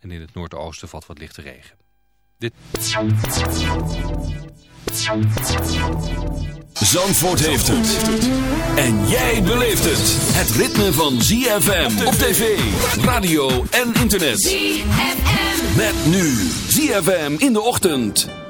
En in het noordoosten valt wat lichte regen. Dit... Zandvoort heeft het. En jij beleeft het. Het ritme van ZFM op tv, radio en internet. ZFM. Met nu ZFM in de ochtend.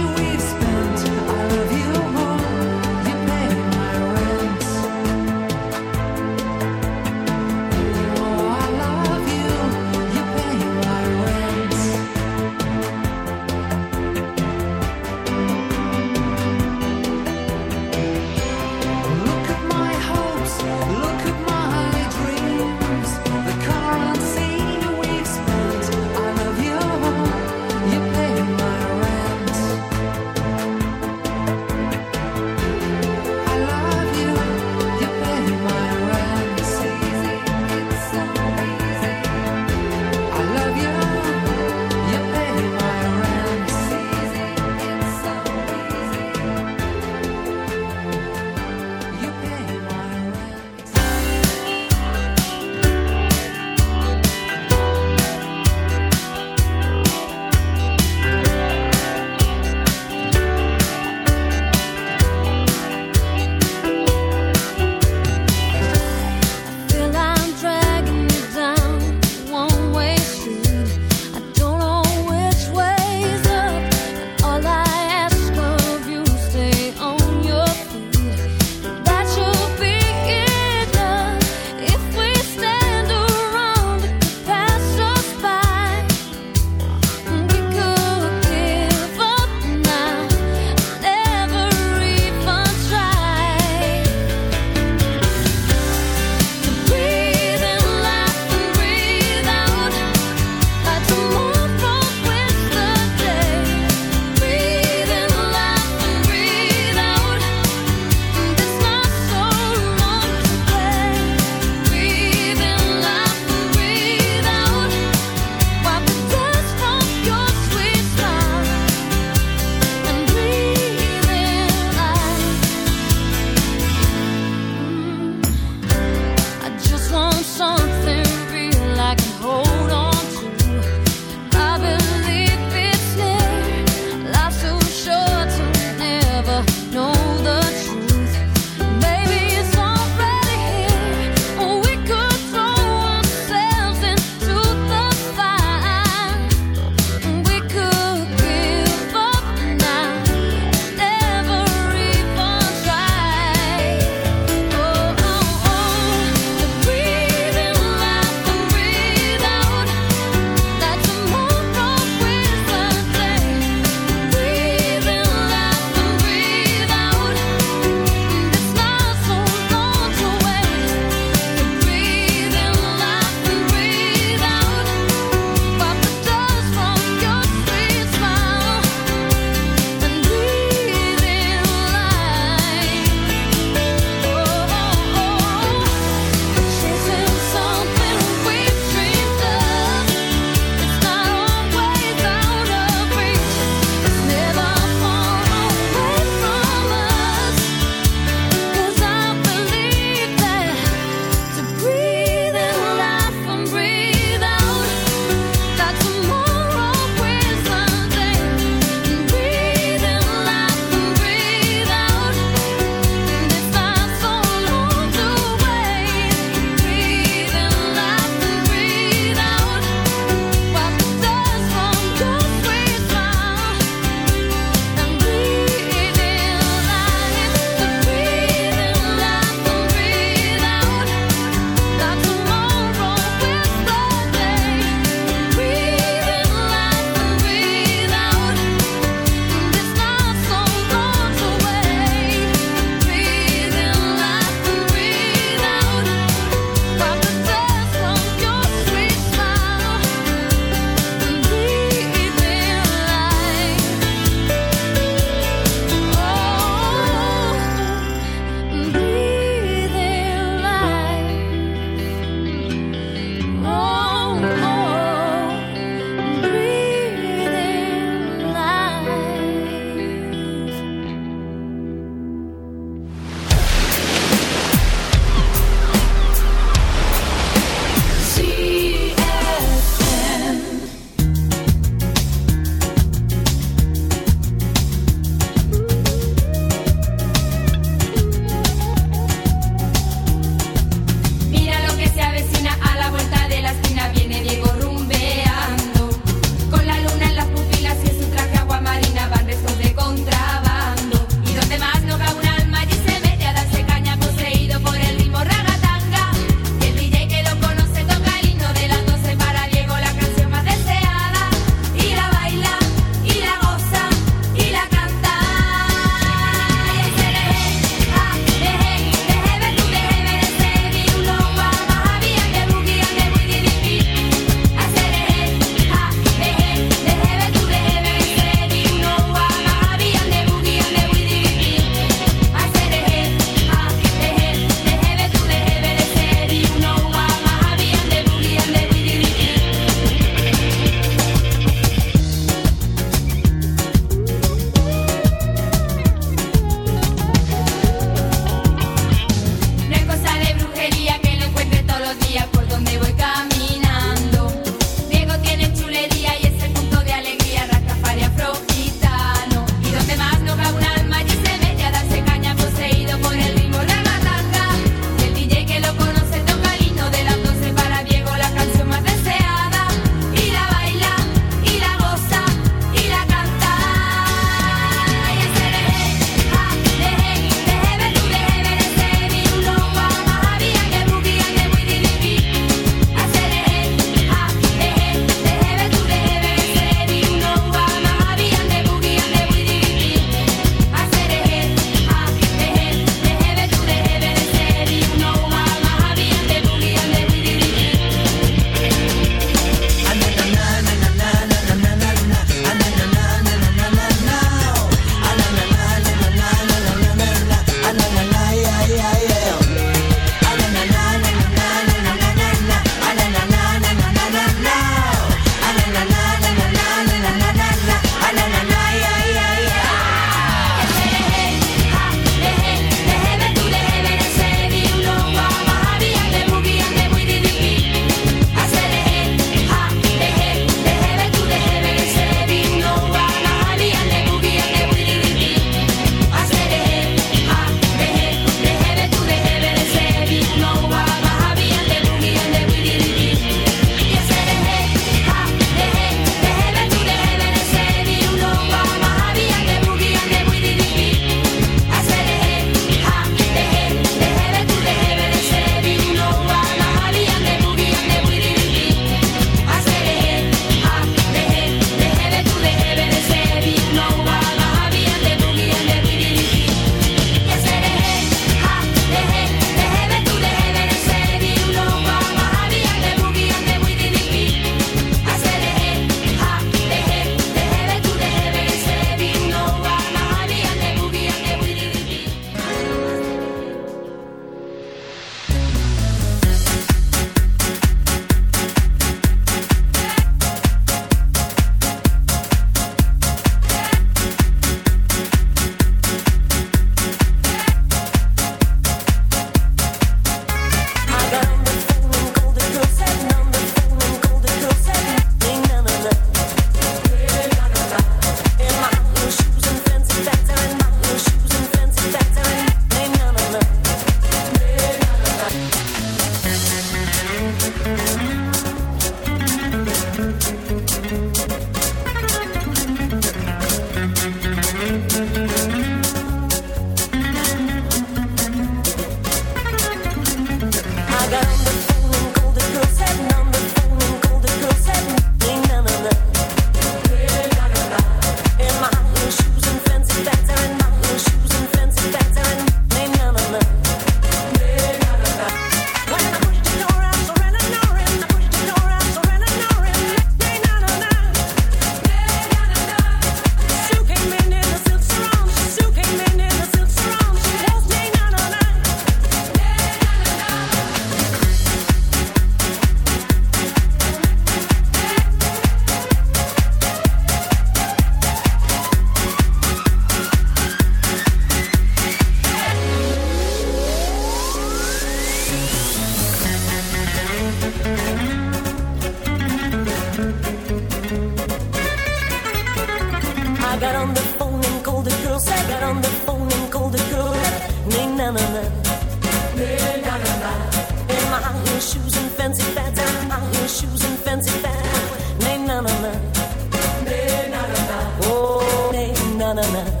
na na na.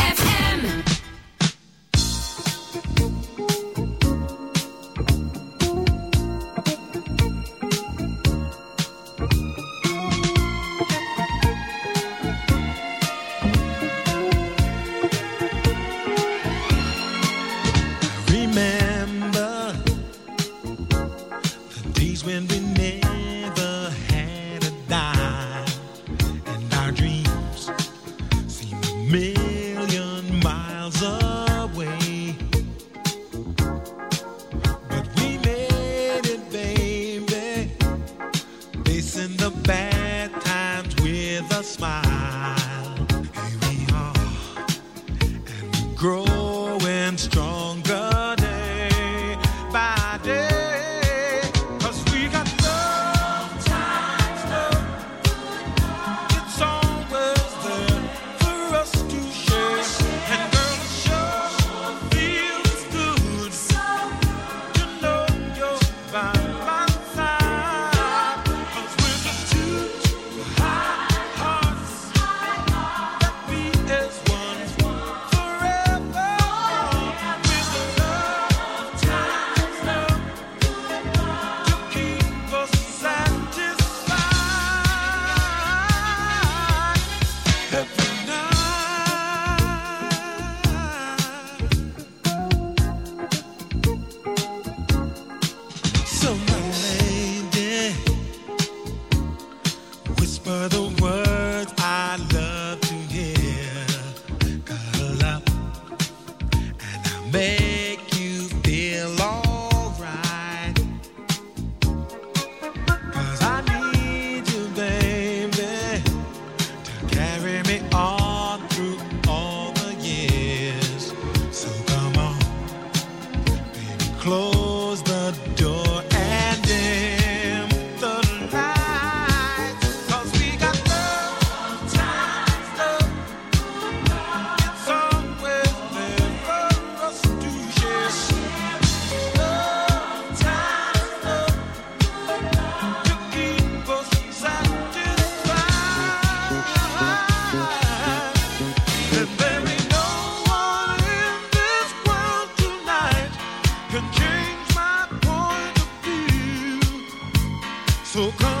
the bad times with a smile. So come.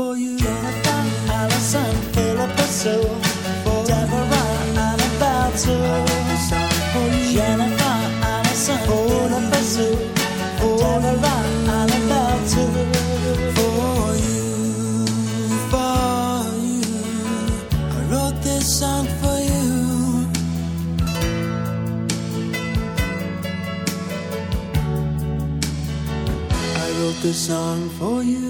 for you. Jennifer, Allison, Philippa Sue, for Deborah, Annabelle Sue. Jennifer, Allison, Sue, for Deborah, Annabelle Sue. For you, for you, I wrote this song for you. I wrote this song for you.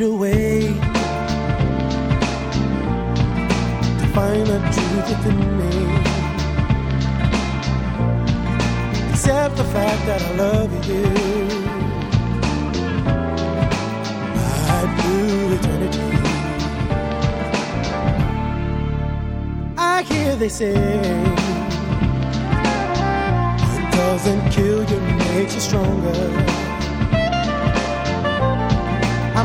I need a way to find the truth within me. Except the fact that I love you. My blue eternity. I hear they say it doesn't kill you, makes you stronger.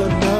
Just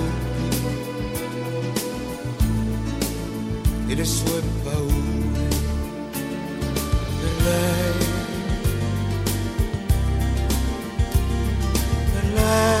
e le sue paure per lei, per lei,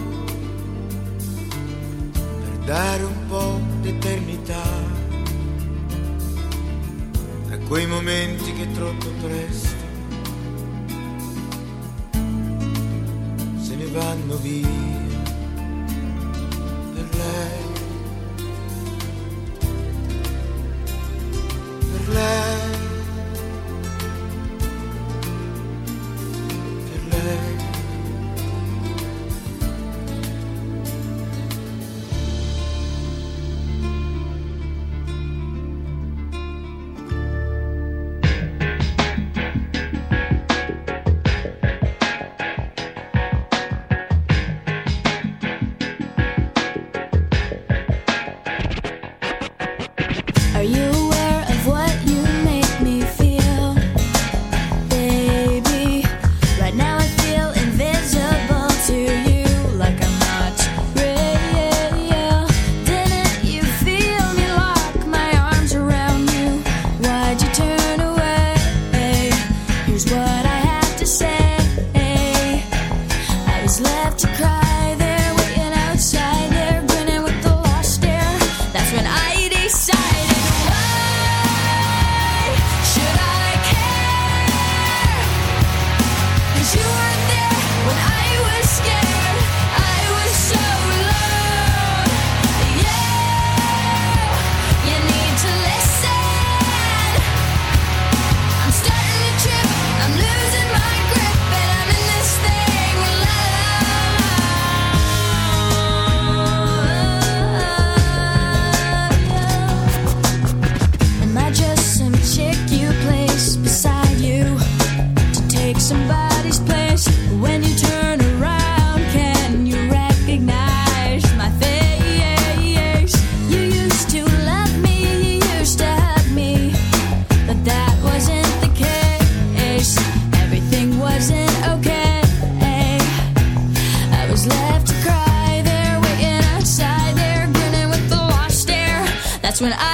when I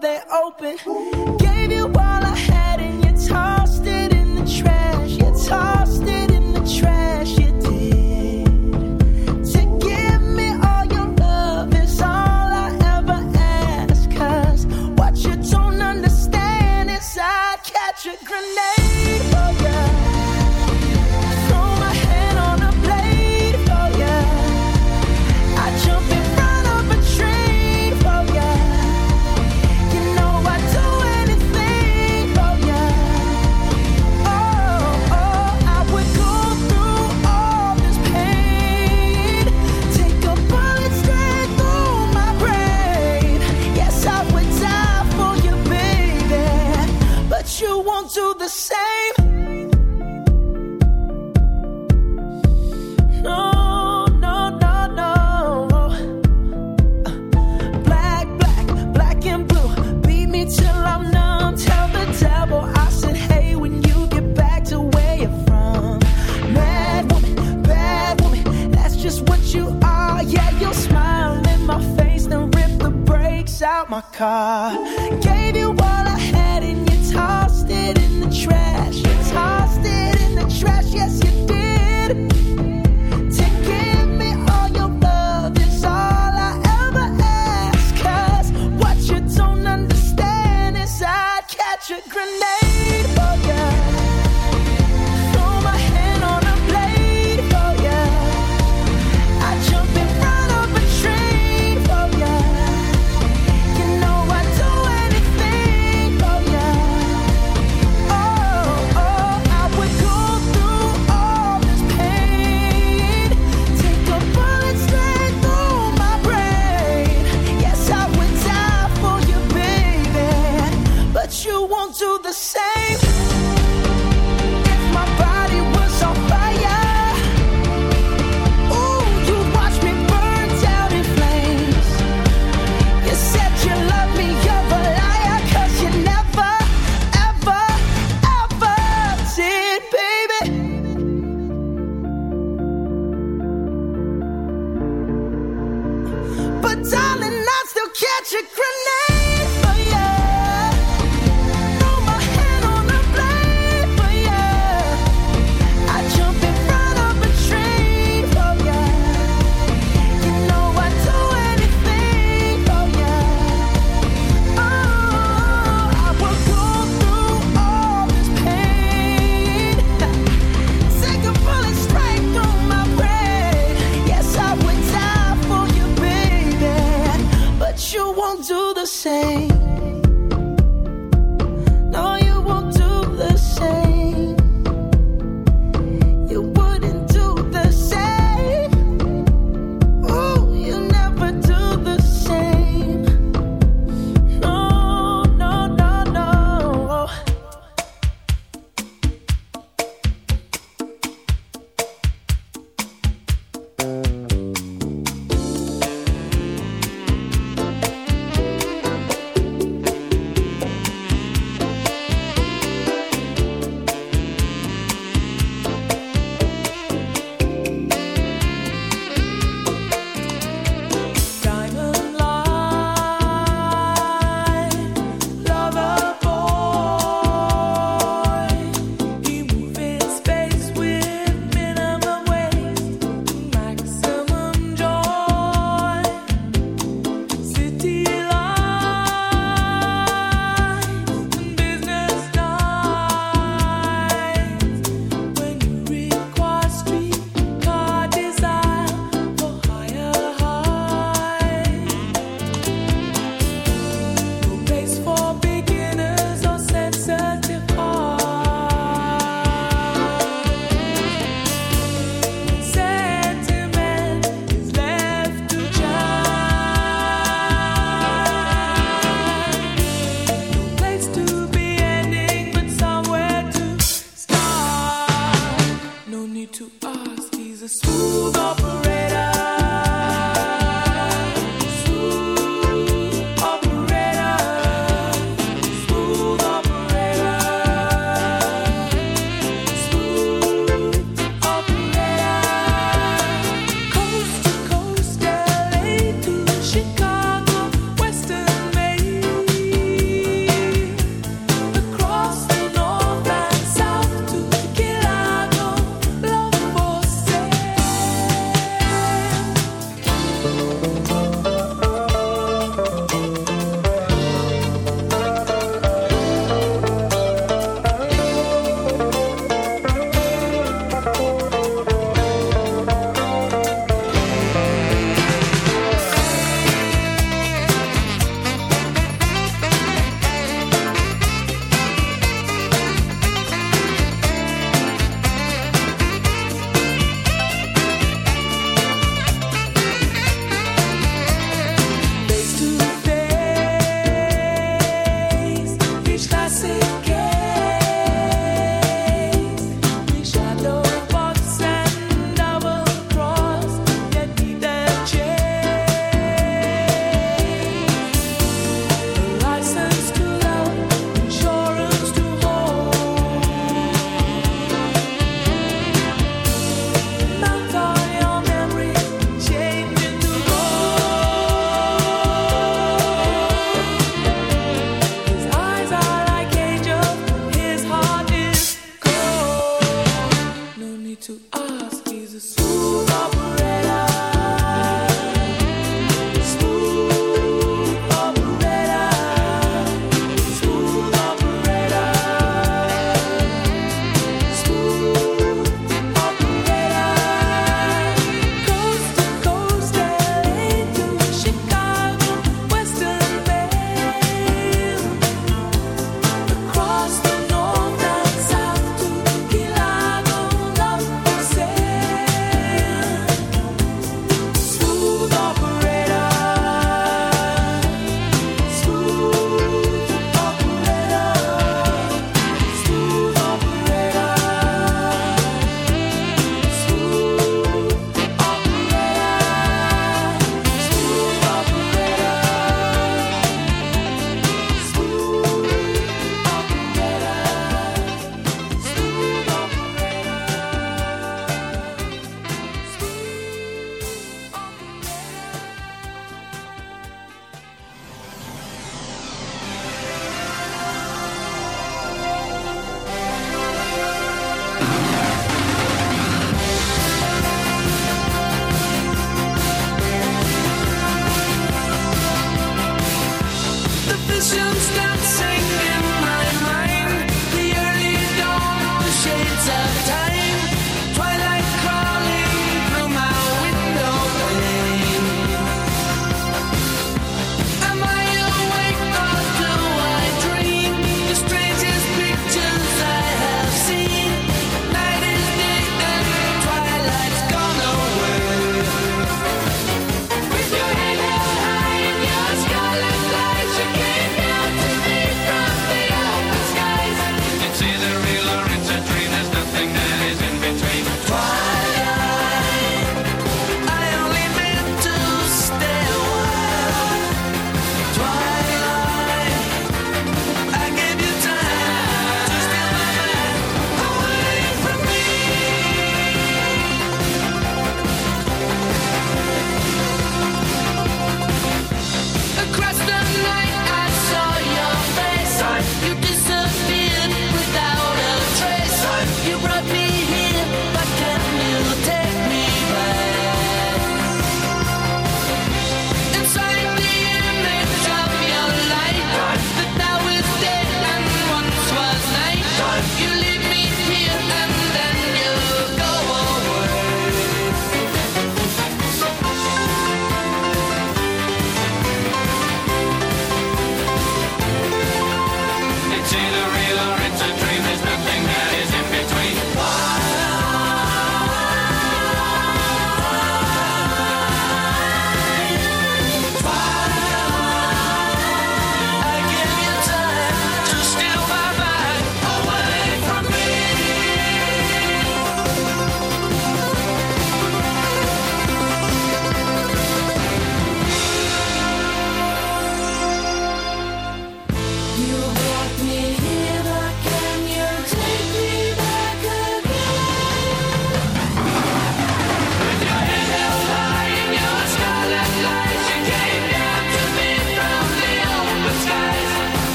they open? Gave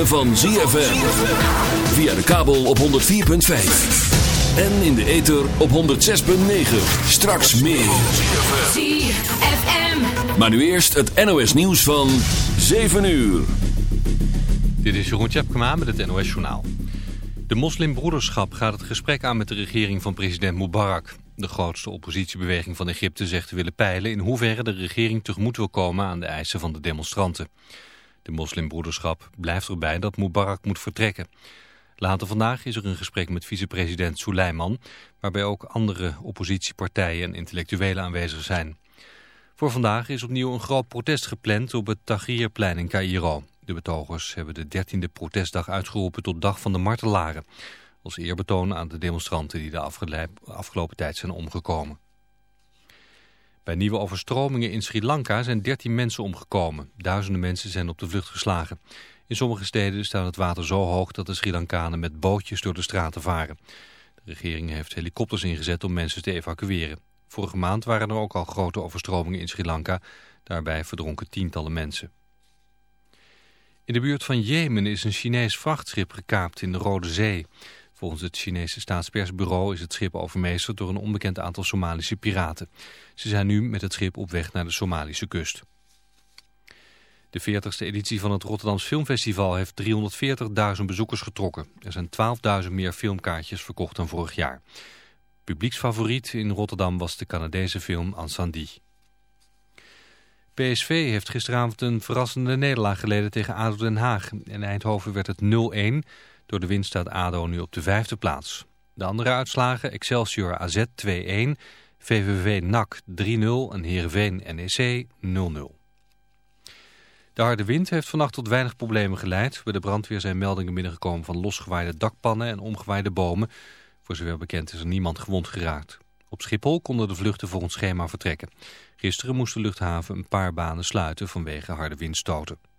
ritme van ZFM. Via de kabel op 104.5. En in de ether op 106.9. Straks meer. ZFM. Maar nu eerst het NOS nieuws van 7 uur. Dit is Jeroen Tjepkema met het NOS Journaal. De moslimbroederschap gaat het gesprek aan met de regering van president Mubarak. De grootste oppositiebeweging van Egypte zegt te willen peilen... in hoeverre de regering tegemoet wil komen aan de eisen van de demonstranten. De moslimbroederschap blijft erbij dat Mubarak moet vertrekken. Later vandaag is er een gesprek met vicepresident Suleiman... waarbij ook andere oppositiepartijen en intellectuelen aanwezig zijn. Voor vandaag is opnieuw een groot protest gepland op het Tahrirplein in Cairo. De betogers hebben de 13e protestdag uitgeroepen tot Dag van de Martelaren. Als eerbetoon aan de demonstranten die de afgelopen tijd zijn omgekomen. Bij nieuwe overstromingen in Sri Lanka zijn 13 mensen omgekomen. Duizenden mensen zijn op de vlucht geslagen. In sommige steden staat het water zo hoog dat de Sri Lankanen met bootjes door de straten varen. De regering heeft helikopters ingezet om mensen te evacueren. Vorige maand waren er ook al grote overstromingen in Sri Lanka. Daarbij verdronken tientallen mensen. In de buurt van Jemen is een Chinees vrachtschip gekaapt in de Rode Zee. Volgens het Chinese staatspersbureau is het schip overmeesterd door een onbekend aantal Somalische piraten. Ze zijn nu met het schip op weg naar de Somalische kust. De 40ste editie van het Rotterdams Filmfestival heeft 340.000 bezoekers getrokken. Er zijn 12.000 meer filmkaartjes verkocht dan vorig jaar. Publieksfavoriet in Rotterdam was de Canadese film Ansandi. PSV heeft gisteravond een verrassende nederlaag geleden tegen ADO Den Haag. In Eindhoven werd het 0-1. Door de winst staat ADO nu op de vijfde plaats. De andere uitslagen Excelsior AZ 2-1, VVV NAC 3-0 en Heerenveen NEC 0-0. De harde wind heeft vannacht tot weinig problemen geleid. Bij de brandweer zijn meldingen binnengekomen van losgewaaide dakpannen en omgewaaide bomen. Voor zover bekend is er niemand gewond geraakt. Op Schiphol konden de vluchten volgens schema vertrekken. Gisteren moest de luchthaven een paar banen sluiten vanwege harde windstoten.